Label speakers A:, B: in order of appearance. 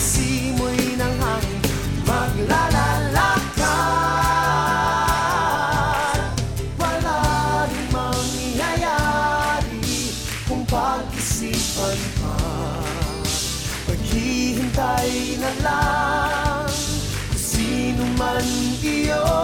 A: simoy ng hangin maglalalakad Wala rin mangyayari kung pag-isipan pa. Paghihintay na lang kung sino man iyon.